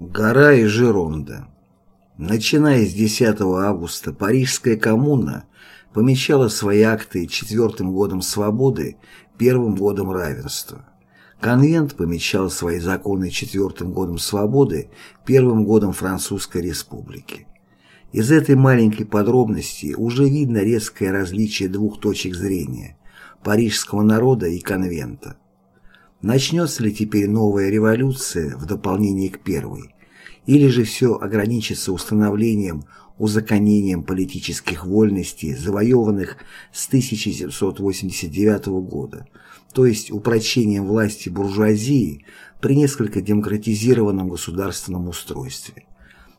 Гора и Жеронда. Начиная с 10 августа Парижская коммуна помечала свои акты четвертым годом свободы, первым годом равенства. Конвент помечал свои законы четвертым годом свободы, первым годом Французской республики. Из этой маленькой подробности уже видно резкое различие двух точек зрения – парижского народа и конвента. Начнется ли теперь новая революция в дополнение к первой? Или же все ограничится установлением, узаконением политических вольностей, завоеванных с 1789 года, то есть упрочением власти буржуазии при несколько демократизированном государственном устройстве?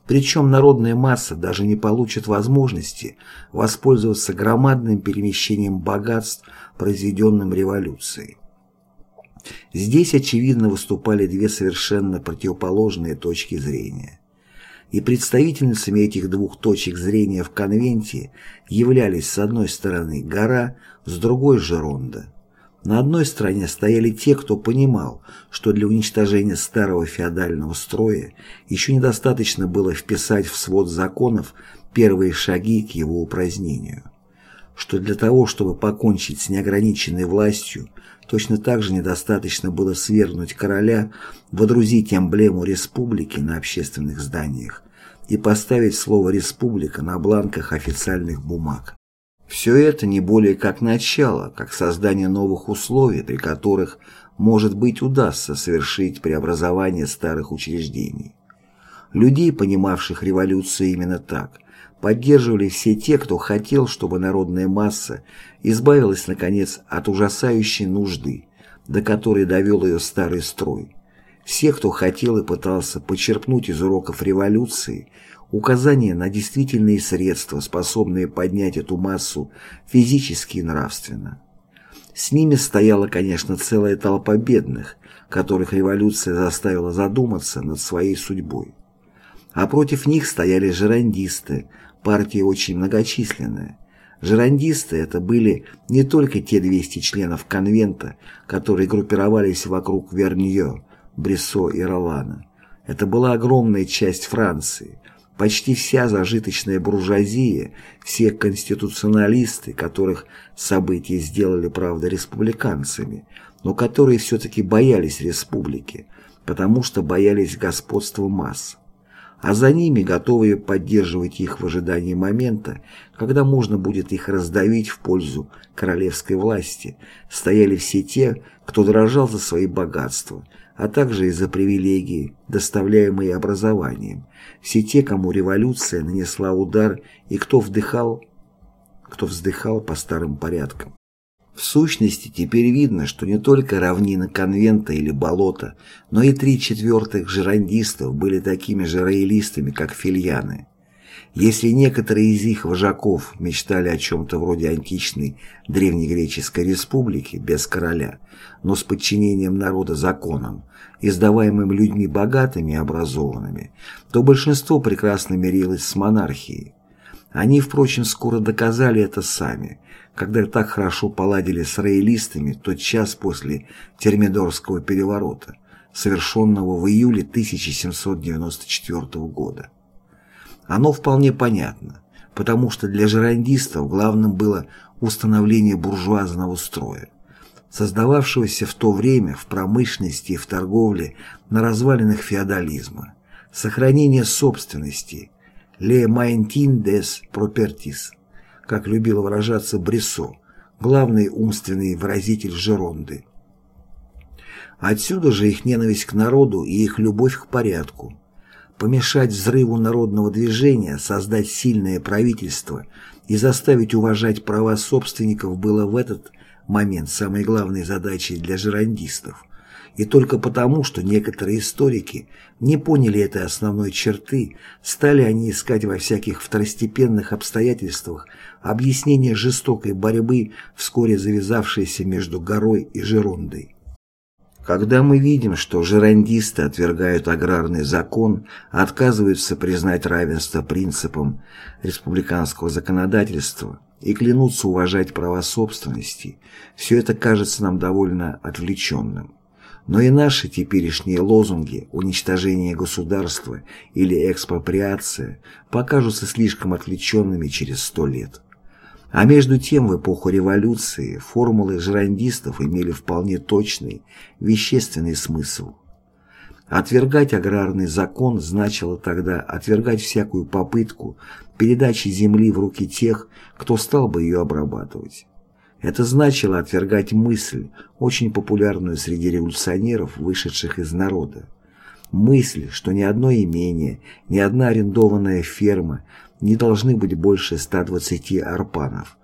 Причем народная масса даже не получит возможности воспользоваться громадным перемещением богатств, произведенным революцией. Здесь, очевидно, выступали две совершенно противоположные точки зрения. И представительницами этих двух точек зрения в конвенте являлись с одной стороны гора, с другой – Жеронда. На одной стороне стояли те, кто понимал, что для уничтожения старого феодального строя еще недостаточно было вписать в свод законов первые шаги к его упразднению, что для того, чтобы покончить с неограниченной властью, Точно так же недостаточно было свергнуть короля, водрузить эмблему республики на общественных зданиях и поставить слово «республика» на бланках официальных бумаг. Все это не более как начало, как создание новых условий, при которых, может быть, удастся совершить преобразование старых учреждений. Людей, понимавших революцию именно так, поддерживали все те, кто хотел, чтобы народная масса избавилась, наконец, от ужасающей нужды, до которой довел ее старый строй. Все, кто хотел и пытался почерпнуть из уроков революции указания на действительные средства, способные поднять эту массу физически и нравственно. С ними стояла, конечно, целая толпа бедных, которых революция заставила задуматься над своей судьбой. А против них стояли жерандисты, партия очень многочисленная. Жерандисты это были не только те 200 членов конвента, которые группировались вокруг Верньо, Брессо и Ролана. Это была огромная часть Франции, почти вся зажиточная буржуазия, все конституционалисты, которых события сделали, правда, республиканцами, но которые все-таки боялись республики, потому что боялись господства масс а за ними, готовые поддерживать их в ожидании момента, когда можно будет их раздавить в пользу королевской власти, стояли все те, кто дрожал за свои богатства, а также и за привилегии, доставляемые образованием, все те, кому революция нанесла удар и кто вдыхал, кто вздыхал по старым порядкам. В сущности, теперь видно, что не только равнина конвента или болота, но и три четвертых жерандистов были такими же роялистами, как фильяны. Если некоторые из их вожаков мечтали о чем-то вроде античной древнегреческой республики без короля, но с подчинением народа законам, издаваемым людьми богатыми и образованными, то большинство прекрасно мирилось с монархией. Они, впрочем, скоро доказали это сами, когда так хорошо поладили с роялистами тот час после Термидорского переворота, совершенного в июле 1794 года. Оно вполне понятно, потому что для жерандистов главным было установление буржуазного строя, создававшегося в то время в промышленности и в торговле на развалинах феодализма, сохранение собственности «le des properties», как любил выражаться Брессо, главный умственный выразитель Жеронды. Отсюда же их ненависть к народу и их любовь к порядку. Помешать взрыву народного движения, создать сильное правительство и заставить уважать права собственников было в этот момент самой главной задачей для жерандистов и только потому, что некоторые историки не поняли этой основной черты, стали они искать во всяких второстепенных обстоятельствах объяснение жестокой борьбы, вскоре завязавшейся между горой и Жерондой. Когда мы видим, что жерандисты отвергают аграрный закон, отказываются признать равенство принципам республиканского законодательства и клянутся уважать права собственности, все это кажется нам довольно отвлеченным. Но и наши теперешние лозунги «уничтожение государства» или «экспроприация» покажутся слишком отвлеченными через сто лет. А между тем в эпоху революции формулы жерандистов имели вполне точный, вещественный смысл. Отвергать аграрный закон значило тогда отвергать всякую попытку передачи земли в руки тех, кто стал бы ее обрабатывать. Это значило отвергать мысль, очень популярную среди революционеров, вышедших из народа. Мысль, что ни одно имение, ни одна арендованная ферма не должны быть больше 120 арпанов,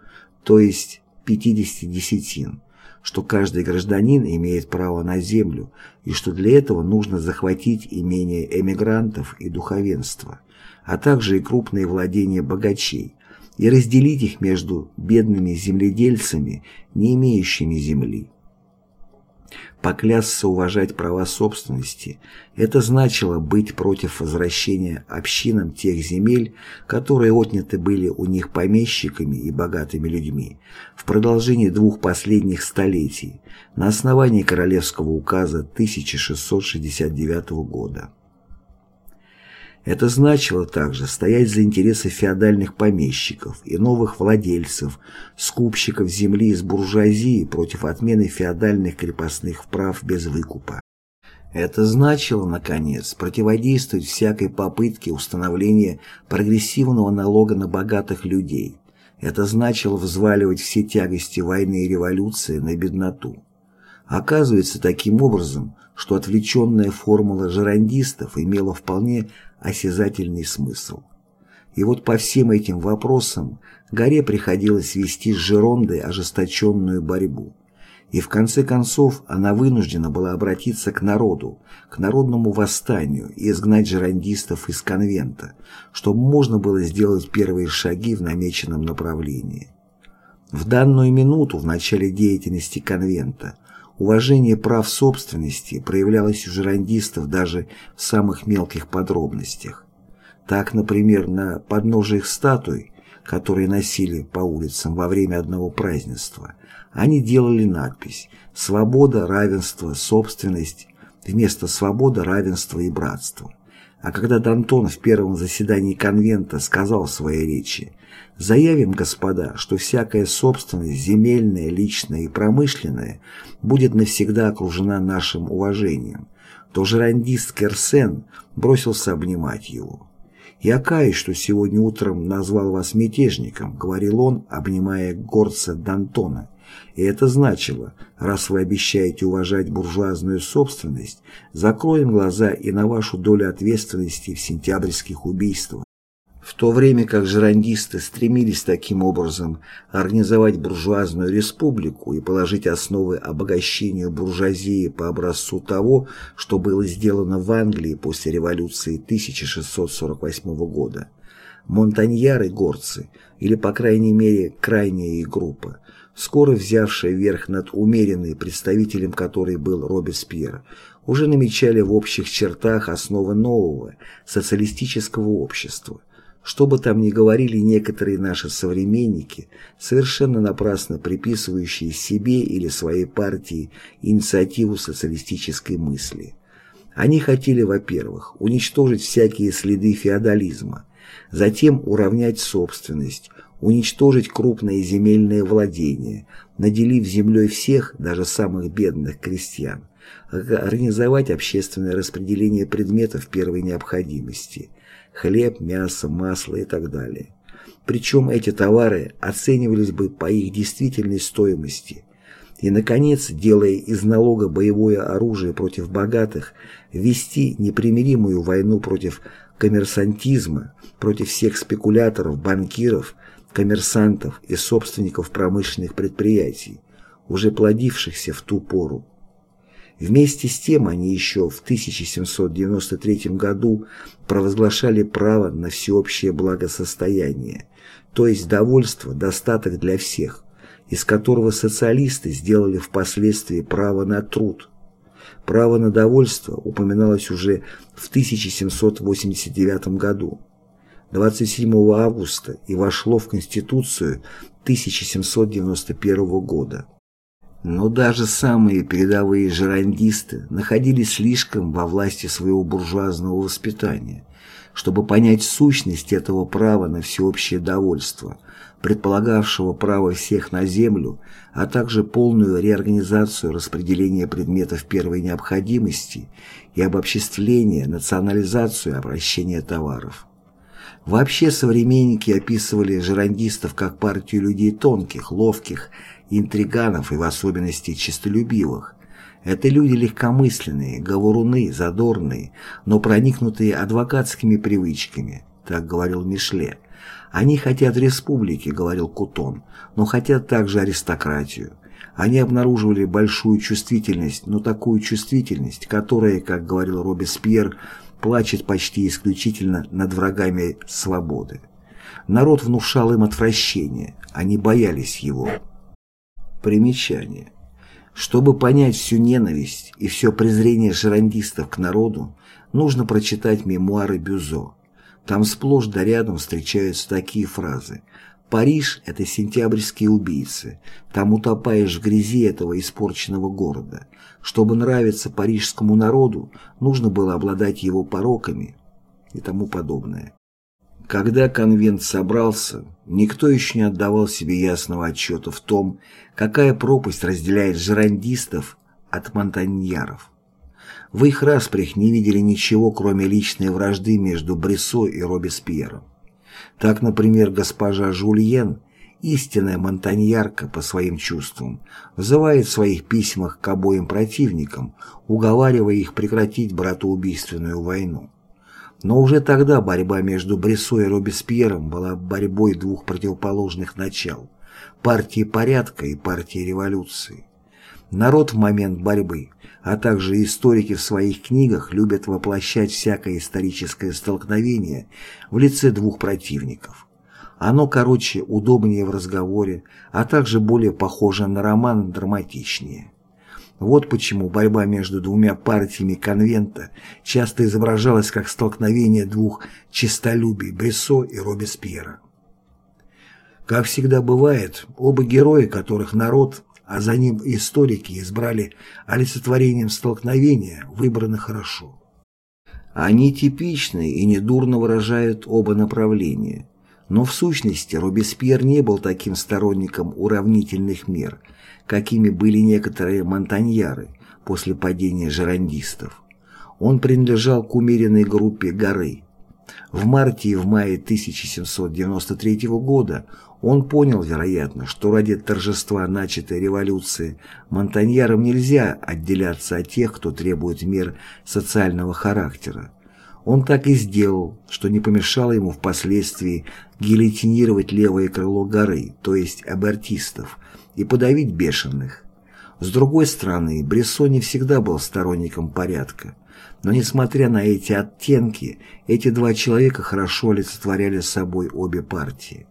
то есть 50 десятин, что каждый гражданин имеет право на землю и что для этого нужно захватить имение эмигрантов и духовенства, а также и крупные владения богачей, и разделить их между бедными земледельцами, не имеющими земли. Поклясться уважать права собственности – это значило быть против возвращения общинам тех земель, которые отняты были у них помещиками и богатыми людьми в продолжении двух последних столетий на основании Королевского указа 1669 года. Это значило также стоять за интересы феодальных помещиков и новых владельцев, скупщиков земли из буржуазии против отмены феодальных крепостных прав без выкупа. Это значило, наконец, противодействовать всякой попытке установления прогрессивного налога на богатых людей. Это значило взваливать все тягости войны и революции на бедноту. Оказывается таким образом, что отвлеченная формула жерандистов имела вполне осязательный смысл. И вот по всем этим вопросам Горе приходилось вести с Жерондой ожесточенную борьбу. И в конце концов она вынуждена была обратиться к народу, к народному восстанию и изгнать жерандистов из конвента, чтобы можно было сделать первые шаги в намеченном направлении. В данную минуту в начале деятельности конвента Уважение прав собственности проявлялось у жерандистов даже в самых мелких подробностях. Так, например, на подножиях статуй, которые носили по улицам во время одного празднества, они делали надпись «Свобода, равенство, собственность» вместо «Свобода, равенство и братство». А когда Д'Антон в первом заседании конвента сказал в своей речи Заявим, господа, что всякая собственность, земельная, личная и промышленная, будет навсегда окружена нашим уважением, то жерандист Керсен бросился обнимать его. «Я каюсь, что сегодня утром назвал вас мятежником», — говорил он, обнимая горца Д'Антона. И это значило, раз вы обещаете уважать буржуазную собственность, закроем глаза и на вашу долю ответственности в сентябрьских убийствах. В то время как жерандисты стремились таким образом организовать буржуазную республику и положить основы обогащению буржуазии по образцу того, что было сделано в Англии после революции 1648 года, монтаньяры-горцы, или по крайней мере крайняя их группа, скоро взявшая верх над умеренной, представителем которой был Робеспьер, уже намечали в общих чертах основы нового социалистического общества – что бы там ни говорили некоторые наши современники, совершенно напрасно приписывающие себе или своей партии инициативу социалистической мысли. Они хотели, во-первых, уничтожить всякие следы феодализма, затем уравнять собственность, уничтожить крупные земельные владения, наделив землей всех, даже самых бедных крестьян, организовать общественное распределение предметов первой необходимости – хлеб, мясо, масло и так далее. Причем эти товары оценивались бы по их действительной стоимости. И, наконец, делая из налога боевое оружие против богатых, вести непримиримую войну против коммерсантизма, против всех спекуляторов, банкиров, коммерсантов и собственников промышленных предприятий, уже плодившихся в ту пору. Вместе с тем они еще в 1793 году провозглашали право на всеобщее благосостояние, то есть довольство, достаток для всех, из которого социалисты сделали впоследствии право на труд. Право на довольство упоминалось уже в 1789 году, 27 августа и вошло в Конституцию 1791 года. Но даже самые передовые жерандисты находились слишком во власти своего буржуазного воспитания, чтобы понять сущность этого права на всеобщее довольство, предполагавшего право всех на землю, а также полную реорганизацию распределения предметов первой необходимости и обобществление, национализацию и обращение товаров. Вообще современники описывали жерандистов как партию людей тонких, ловких, интриганов и в особенности честолюбивых. Это люди легкомысленные, говоруны, задорные, но проникнутые адвокатскими привычками, так говорил Мишле. Они хотят республики, говорил Кутон, но хотят также аристократию. Они обнаруживали большую чувствительность, но такую чувствительность, которая, как говорил Робеспьер, плачет почти исключительно над врагами свободы. Народ внушал им отвращение, они боялись его. Примечание. Чтобы понять всю ненависть и все презрение жерандистов к народу, нужно прочитать мемуары Бюзо. Там сплошь да рядом встречаются такие фразы «Париж – это сентябрьские убийцы, там утопаешь в грязи этого испорченного города. Чтобы нравиться парижскому народу, нужно было обладать его пороками» и тому подобное. Когда конвент собрался, никто еще не отдавал себе ясного отчета в том, какая пропасть разделяет жерандистов от монтаньяров. В их распрях не видели ничего, кроме личной вражды между Брессо и Робеспьером. Так, например, госпожа Жульен, истинная монтаньярка по своим чувствам, вызывает в своих письмах к обоим противникам, уговаривая их прекратить братоубийственную войну. Но уже тогда борьба между Брессо и Робеспьером была борьбой двух противоположных начал – партии порядка и партии революции. Народ в момент борьбы, а также историки в своих книгах любят воплощать всякое историческое столкновение в лице двух противников. Оно, короче, удобнее в разговоре, а также более похоже на роман, драматичнее. Вот почему борьба между двумя партиями конвента часто изображалась как столкновение двух честолюбий Брессо и Робеспьера. Как всегда бывает, оба героя, которых народ, а за ним историки избрали олицетворением столкновения, выбраны хорошо. Они типичны и недурно выражают оба направления. Но в сущности Робеспьер не был таким сторонником уравнительных мер – какими были некоторые монтаньяры после падения жерандистов. Он принадлежал к умеренной группе горы. В марте и в мае 1793 года он понял, вероятно, что ради торжества начатой революции монтаньярам нельзя отделяться от тех, кто требует мер социального характера. Он так и сделал, что не помешало ему впоследствии гильотинировать левое крыло горы, то есть абортистов, и подавить бешеных. С другой стороны, Брессо не всегда был сторонником порядка, но несмотря на эти оттенки, эти два человека хорошо олицетворяли собой обе партии.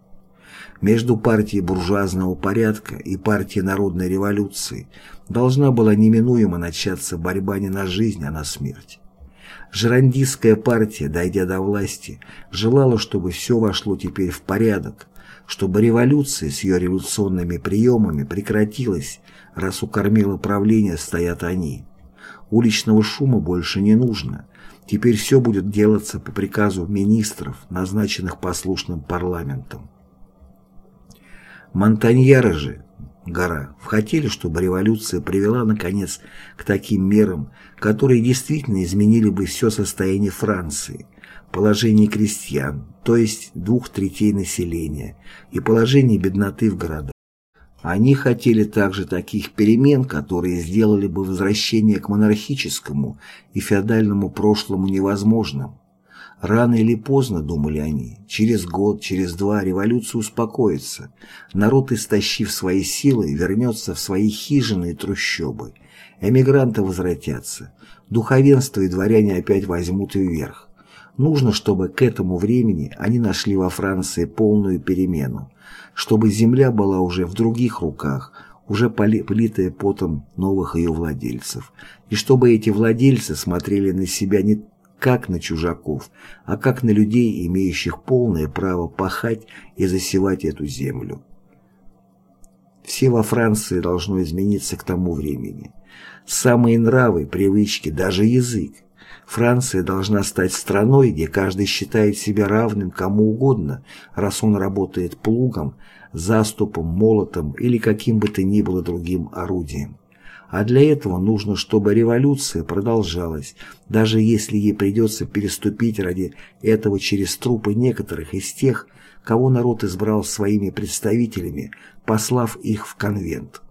Между партией буржуазного порядка и партией народной революции должна была неминуемо начаться борьба не на жизнь, а на смерть. Жерандистская партия, дойдя до власти, желала, чтобы все вошло теперь в порядок, чтобы революция с ее революционными приемами прекратилась, раз у кормила правления стоят они. Уличного шума больше не нужно. Теперь все будет делаться по приказу министров, назначенных послушным парламентом. Монтаньяры же, гора, хотели, чтобы революция привела, наконец, к таким мерам, которые действительно изменили бы все состояние Франции, положение крестьян, то есть двух третей населения, и положение бедноты в городах. Они хотели также таких перемен, которые сделали бы возвращение к монархическому и феодальному прошлому невозможным. Рано или поздно, думали они, через год, через два революция успокоится, народ, истощив свои силы, вернется в свои хижины и трущобы, эмигранты возвратятся, духовенство и дворяне опять возьмут вверх. Нужно, чтобы к этому времени они нашли во Франции полную перемену, чтобы земля была уже в других руках, уже политая потом новых ее владельцев, и чтобы эти владельцы смотрели на себя не как на чужаков, а как на людей, имеющих полное право пахать и засевать эту землю. Все во Франции должно измениться к тому времени. Самые нравы, привычки, даже язык. Франция должна стать страной, где каждый считает себя равным кому угодно, раз он работает плугом, заступом, молотом или каким бы то ни было другим орудием. А для этого нужно, чтобы революция продолжалась, даже если ей придется переступить ради этого через трупы некоторых из тех, кого народ избрал своими представителями, послав их в конвент.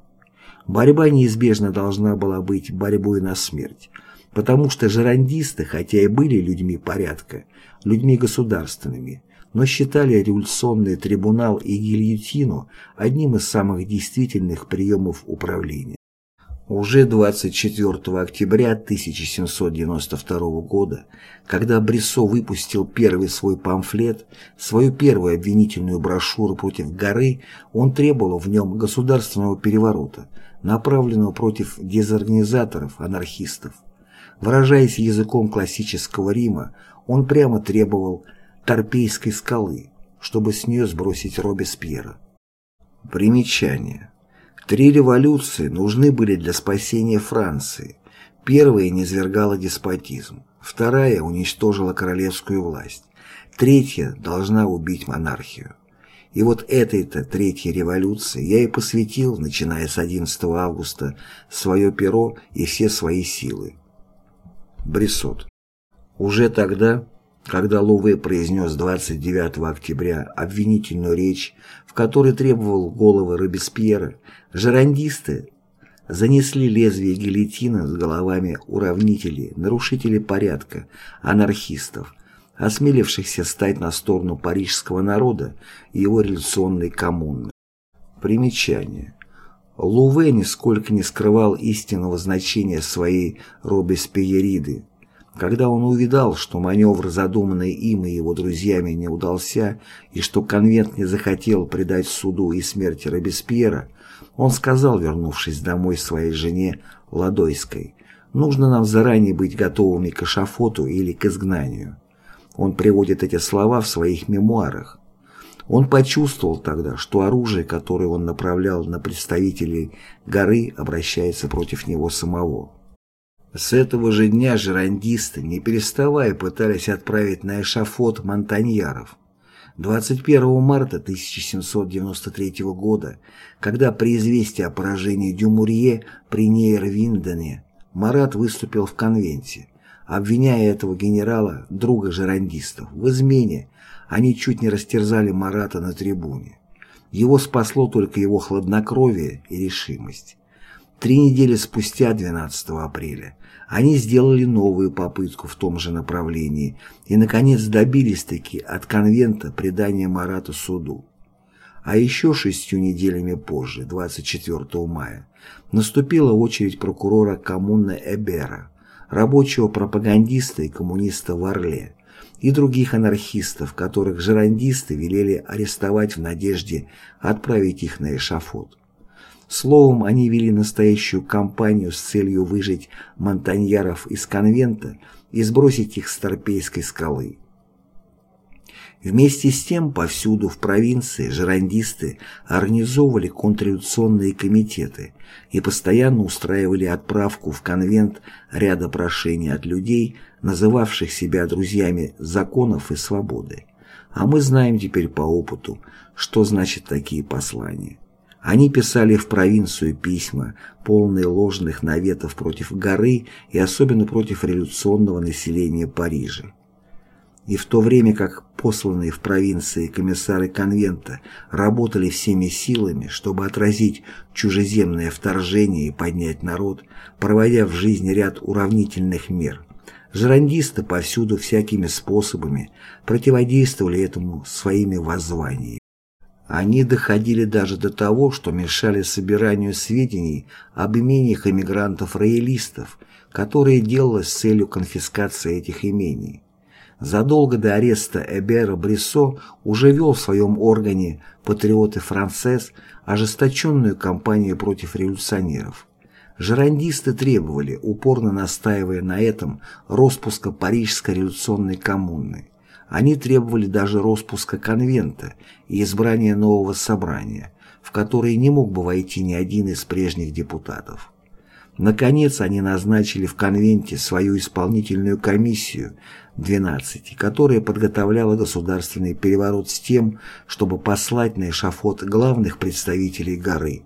Борьба неизбежно должна была быть борьбой на смерть, потому что жерандисты, хотя и были людьми порядка, людьми государственными, но считали революционный трибунал и гильотину одним из самых действительных приемов управления. Уже 24 октября 1792 года, когда Брессо выпустил первый свой памфлет, свою первую обвинительную брошюру против горы, он требовал в нем государственного переворота, направленного против дезорганизаторов, анархистов. Выражаясь языком классического Рима, он прямо требовал Торпейской скалы, чтобы с нее сбросить Робеспьера. Примечание. Три революции нужны были для спасения Франции. Первая низвергала деспотизм, вторая уничтожила королевскую власть, третья должна убить монархию. И вот этой-то третьей революции я и посвятил, начиная с 11 августа, свое перо и все свои силы. Брисот. Уже тогда, когда Луве произнес 29 октября обвинительную речь, в которой требовал головы Робеспьера, жерандисты занесли лезвие гильотина с головами уравнителей, нарушителей порядка, анархистов, осмелившихся стать на сторону парижского народа и его революционной коммуны. Примечание. Луве нисколько не скрывал истинного значения своей Робеспьериды, когда он увидал, что маневр, задуманный им и его друзьями, не удался, и что конвент не захотел предать суду и смерти Робеспьера, он сказал, вернувшись домой своей жене Ладойской, «Нужно нам заранее быть готовыми к эшафоту или к изгнанию». Он приводит эти слова в своих мемуарах. Он почувствовал тогда, что оружие, которое он направлял на представителей горы, обращается против него самого. С этого же дня жерандисты, не переставая, пытались отправить на эшафот монтаньяров. 21 марта 1793 года, когда при известии о поражении Дюмурье при Нейрвиндене Марат выступил в конвенте, обвиняя этого генерала, друга жерандистов, в измене, они чуть не растерзали Марата на трибуне. Его спасло только его хладнокровие и решимость. Три недели спустя, 12 апреля, они сделали новую попытку в том же направлении и, наконец, добились-таки от конвента предания Марата суду. А еще шестью неделями позже, 24 мая, наступила очередь прокурора коммуны Эбера, рабочего пропагандиста и коммуниста в Орле, и других анархистов, которых жерандисты велели арестовать в надежде отправить их на эшафот. Словом, они вели настоящую кампанию с целью выжить монтаньяров из конвента и сбросить их с Торпейской скалы. Вместе с тем, повсюду в провинции жерандисты организовывали контрреволюционные комитеты и постоянно устраивали отправку в конвент ряда прошений от людей, называвших себя друзьями законов и свободы. А мы знаем теперь по опыту, что значит такие послания. Они писали в провинцию письма, полные ложных наветов против горы и особенно против революционного населения Парижа. И в то время как посланные в провинции комиссары конвента работали всеми силами, чтобы отразить чужеземное вторжение и поднять народ, проводя в жизнь ряд уравнительных мер, жерандисты повсюду всякими способами противодействовали этому своими воззваниями. Они доходили даже до того, что мешали собиранию сведений об имениях эмигрантов-роялистов, которые делалось с целью конфискации этих имений. Задолго до ареста Эбера Брессо уже вел в своем органе «Патриоты Францесс» ожесточенную кампанию против революционеров. Жерандисты требовали, упорно настаивая на этом, распуска Парижской революционной коммуны. Они требовали даже распуска конвента и избрания нового собрания, в который не мог бы войти ни один из прежних депутатов. Наконец, они назначили в конвенте свою исполнительную комиссию 12, которая подготовляла государственный переворот с тем, чтобы послать на эшафот главных представителей горы